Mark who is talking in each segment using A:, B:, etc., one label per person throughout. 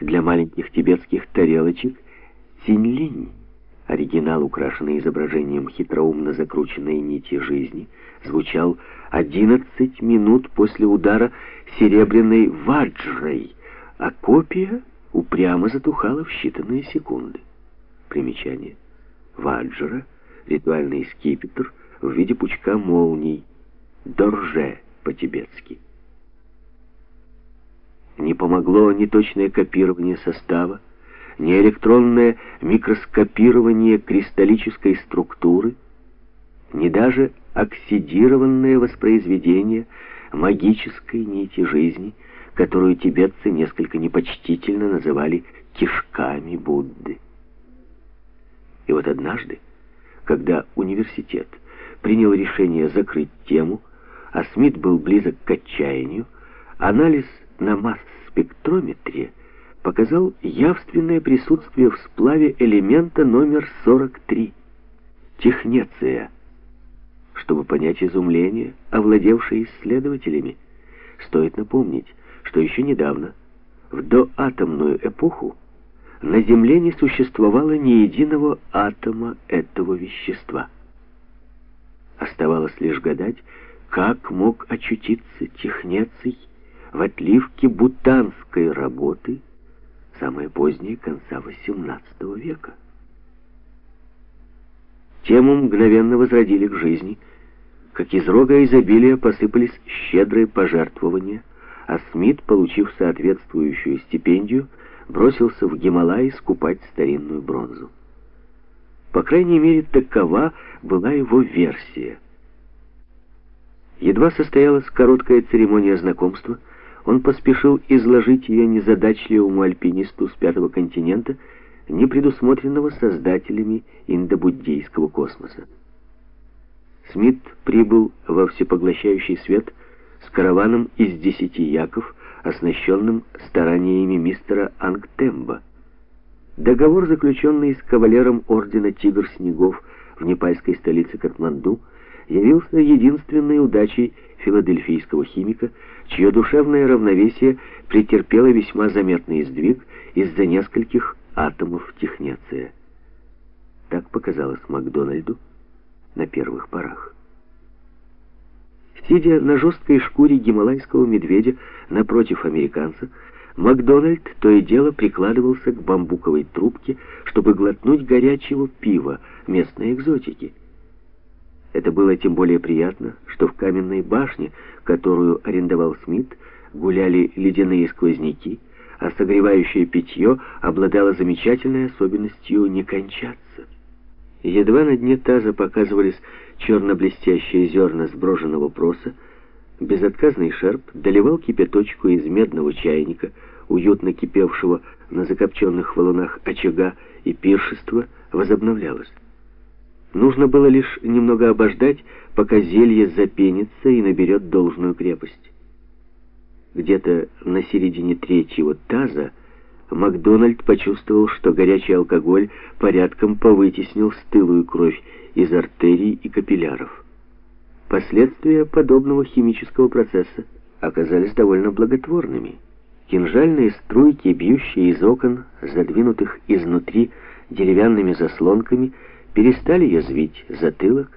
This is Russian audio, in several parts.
A: для маленьких тибетских тарелочек Синьлинь, оригинал, украшенный изображением хитроумно закрученной нити жизни, звучал 11 минут после удара серебряной ваджрой, а копия упрямо затухала в считанные секунды. Примечание. Ваджра — ритуальный скипетр в виде пучка молний, дорже по-тибетски. Не помогло ни точное копирование состава, ни электронное микроскопирование кристаллической структуры, ни даже оксидированное воспроизведение магической нити жизни, которую тибетцы несколько непочтительно называли кишками Будды. И вот однажды, когда университет принял решение закрыть тему, а Смит был близок к отчаянию, анализ на масс-спектрометре показал явственное присутствие в сплаве элемента номер 43 — технеция. Чтобы понять изумление, овладевшее исследователями, стоит напомнить, что еще недавно, в доатомную эпоху, на Земле не существовало ни единого атома этого вещества. Оставалось лишь гадать, как мог очутиться технеций в отливке бутанской работы, самое позднее конца XVIII века. Тему мгновенно возродили к жизни, как из рога изобилия посыпались щедрые пожертвования, а Смит, получив соответствующую стипендию, бросился в Гималай скупать старинную бронзу. По крайней мере, такова была его версия. Едва состоялась короткая церемония знакомства, он поспешил изложить ее незадачливому альпинисту с пятого континента, не предусмотренного создателями индобуддийского космоса. Смит прибыл во всепоглощающий свет с караваном из десяти яков, оснащенным стараниями мистера Ангтемба. Договор, заключенный с кавалером ордена «Тигр снегов» в непальской столице Катманду, явился единственной удачей филадельфийского химика, чье душевное равновесие претерпело весьма заметный сдвиг из-за нескольких атомов технеция. Так показалось Макдональду на первых порах. Сидя на жесткой шкуре гималайского медведя напротив американца, Макдональд то и дело прикладывался к бамбуковой трубке, чтобы глотнуть горячего пива местной экзотики. Это было тем более приятно, что в каменной башне, которую арендовал Смит, гуляли ледяные сквозняки, а согревающее питье обладало замечательной особенностью не кончаться. Едва на дне таза показывались черно-блестящие зерна сброженного проса, безотказный шерп доливал кипяточку из медного чайника, уютно кипевшего на закопченных валунах очага, и пиршество возобновлялось. Нужно было лишь немного обождать, пока зелье запенится и наберет должную крепость. Где-то на середине третьего таза Макдональд почувствовал, что горячий алкоголь порядком повытеснил стылую кровь из артерий и капилляров. Последствия подобного химического процесса оказались довольно благотворными. Кинжальные струйки, бьющие из окон, задвинутых изнутри деревянными заслонками, перестали язвить затылок,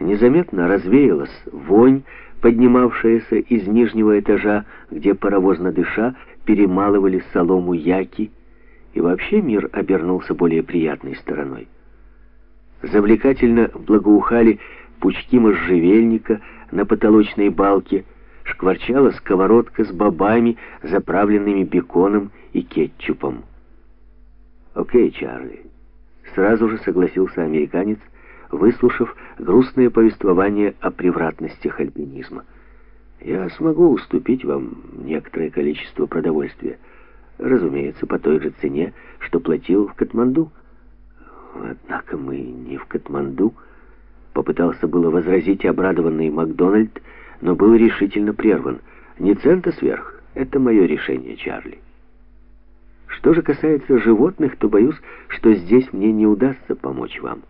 A: незаметно развеялась вонь, поднимавшаяся из нижнего этажа, где паровозно дыша перемалывали солому яки, и вообще мир обернулся более приятной стороной. Завлекательно благоухали пучки можжевельника на потолочной балке, шкварчала сковородка с бобами, заправленными беконом и кетчупом. «Окей, Чарли», — сразу же согласился американец, выслушав грустное повествование о превратностях альпинизма. «Я смогу уступить вам некоторое количество продовольствия, разумеется, по той же цене, что платил в Катманду». «Однако мы не в Катманду», — попытался было возразить обрадованный Макдональд, но был решительно прерван. «Не цента сверх, это мое решение, Чарли». Что же касается животных, то боюсь, что здесь мне не удастся помочь вам.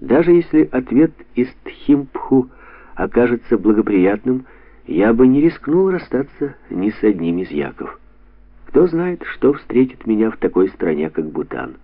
A: Даже если ответ из Тхимпху окажется благоприятным, я бы не рискнул расстаться ни с одним из яков. Кто знает, что встретит меня в такой стране, как Бутан.